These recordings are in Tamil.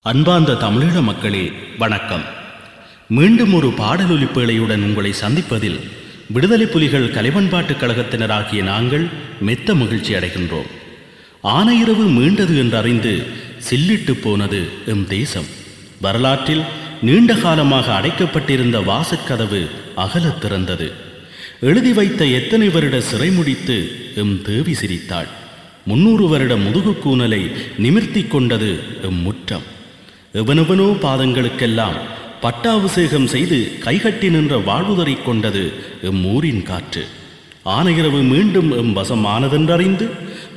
அன்பார்ந்த தமிழீழ மக்களே வணக்கம். மீண்டும் ஒரு பாடலொலிப்பேழையுடன் உங்களை சந்திப்பதில் விடுதலை புலிகள் கலைவன்பாட்டுக் கழகத்தினராகிய நாங்கள் மெத்த மகிழ்ச்சி அடைகின்றோம். ஆனையிரவு மீண்டது என்றறிந்து சில்லிட்டு போனது எம் தேசம். வரலாற்றில் நீண்ட காலமாக அடைக்கப்பட்டிருந்த வாசற்கதவு அகலத் திறந்தது. எழுதி வைத்த எத்தனை வருட சிறை முடித்து எம் தேவி சிரித்தாள். முன்னூறு வருட முதுகுக்கூனலை நிமிர்த்தி கொண்டது எம் முற்றம். எவனெவனோ பாதங்களுக்கெல்லாம் பட்டாபிஷேகம் செய்து கைகட்டி நின்ற வாழ்வுதறிக் கொண்டது எம் ஊரின் காற்று. ஆனையிரவு மீண்டும் எம் வசம் ஆனதென்றறிந்து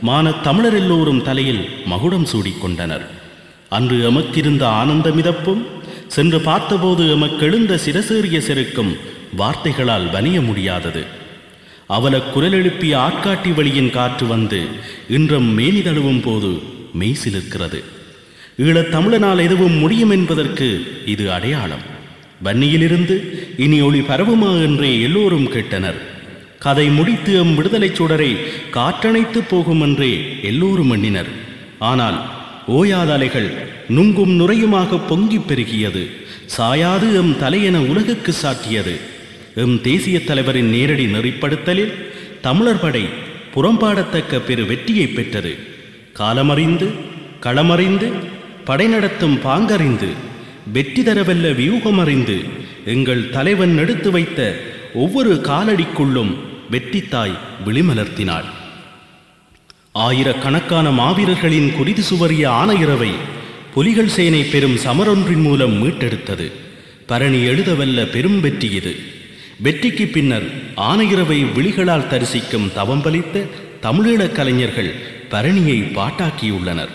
மானத் தமிழர் எல்லோரும் தலையில் மகுடம் சூடிக்கொண்டனர். அன்று எமக்கிருந்த ஆனந்த மிதப்பும் சென்று பார்த்தபோது எமக்கெழுந்த சிரசேறிய செருக்கும் வார்த்தைகளால் வணிய முடியாதது. அவல குரலெழுப்பிய ஆட்காட்டி வழியின் காற்று வந்து இன்றும் மேனி தழுவும் போது மெய்சிலிருக்கிறது தமிழனால் எதுவும் முடியும் என்பதற்கு இது அடையாளம். வன்னியிலிருந்து இனி ஒளி பரவுமா என்றே எல்லோரும் கேட்டனர். கதை முடித்து எம் விடுதலைச் சுடரை காற்றணைத்து போகும் என்றே எல்லோரும் எண்ணினர். ஆனால் ஓயாத அலைகள் நுங்கும் நுரையுமாக பொங்கிப் பெருகியது. சாயாது எம் தலையென உலகுக்கு சாட்டியது. எம் தேசிய தலைவரின் நேரடி நெறிப்படுத்தலில் தமிழர் படை புறம்பாடத்தக்க பெரு வெற்றியை பெற்றது. காலமறிந்து களமறிந்து படை நடத்தும் பாங்கறிந்து வெற்றி தரவல்ல வியூகமறிந்து எங்கள் தலைவன் எடுத்து வைத்த ஒவ்வொரு காலடிக்குள்ளும் வெற்றித்தாய் விழிமலர்த்தினாள். ஆயிரக்கணக்கான மாவீரர்களின் குறிது சுவரிய ஆனையிறவை புலிகள் சேனை பெரும் சமரொன்றின் மூலம் மீட்டெடுத்தது. பரணி எழுதவல்ல பெரும் வெற்றி இது. வெற்றிக்கு பின்னர் ஆனையிறவை விழிகளால் தரிசிக்கும் தவம் பலித்த தமிழீழக் கலைஞர்கள் பரணியை பாட்டாக்கியுள்ளனர்.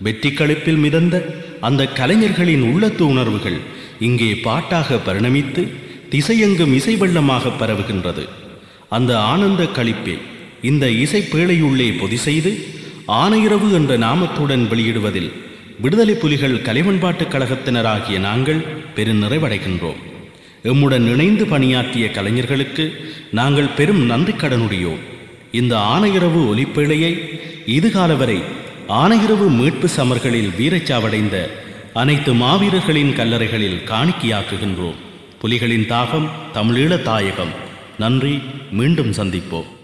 வெற்றி களிப்பில் மிதந்த அந்த கலைஞர்களின் உள்ளத்து உணர்வுகள் இங்கே பாட்டாக பரிணமித்து திசையெங்கும் இசை வெள்ளமாக பரவுகின்றது. அந்த ஆனந்த களிப்பே இந்த இசை பேழையுள்ளே பொதி செய்து ஆனையிரவு என்ற நாமத்துடன் வெளியிடுவதில் விடுதலை புலிகள் கலைவன்பாட்டுக் கழகத்தினராகிய நாங்கள் பெருநிறைவடைகின்றோம் எம்முடன் இணைந்து பணியாற்றிய கலைஞர்களுக்கு நாங்கள் பெரும் நன்றி கடனுடையோம். இந்த ஆனையிரவு ஒலிப்பேழையை இதுகால வரை ஆனையிரவு மீட்பு சமர்களில் வீரச்சாவடைந்த அனைத்து மாவீரர்களின் கல்லறைகளில் காணிக்கையாக்குகின்றோம். புலிகளின் தாகம் தமிழீழ தாயகம். நன்றி. மீண்டும் சந்திப்போம்.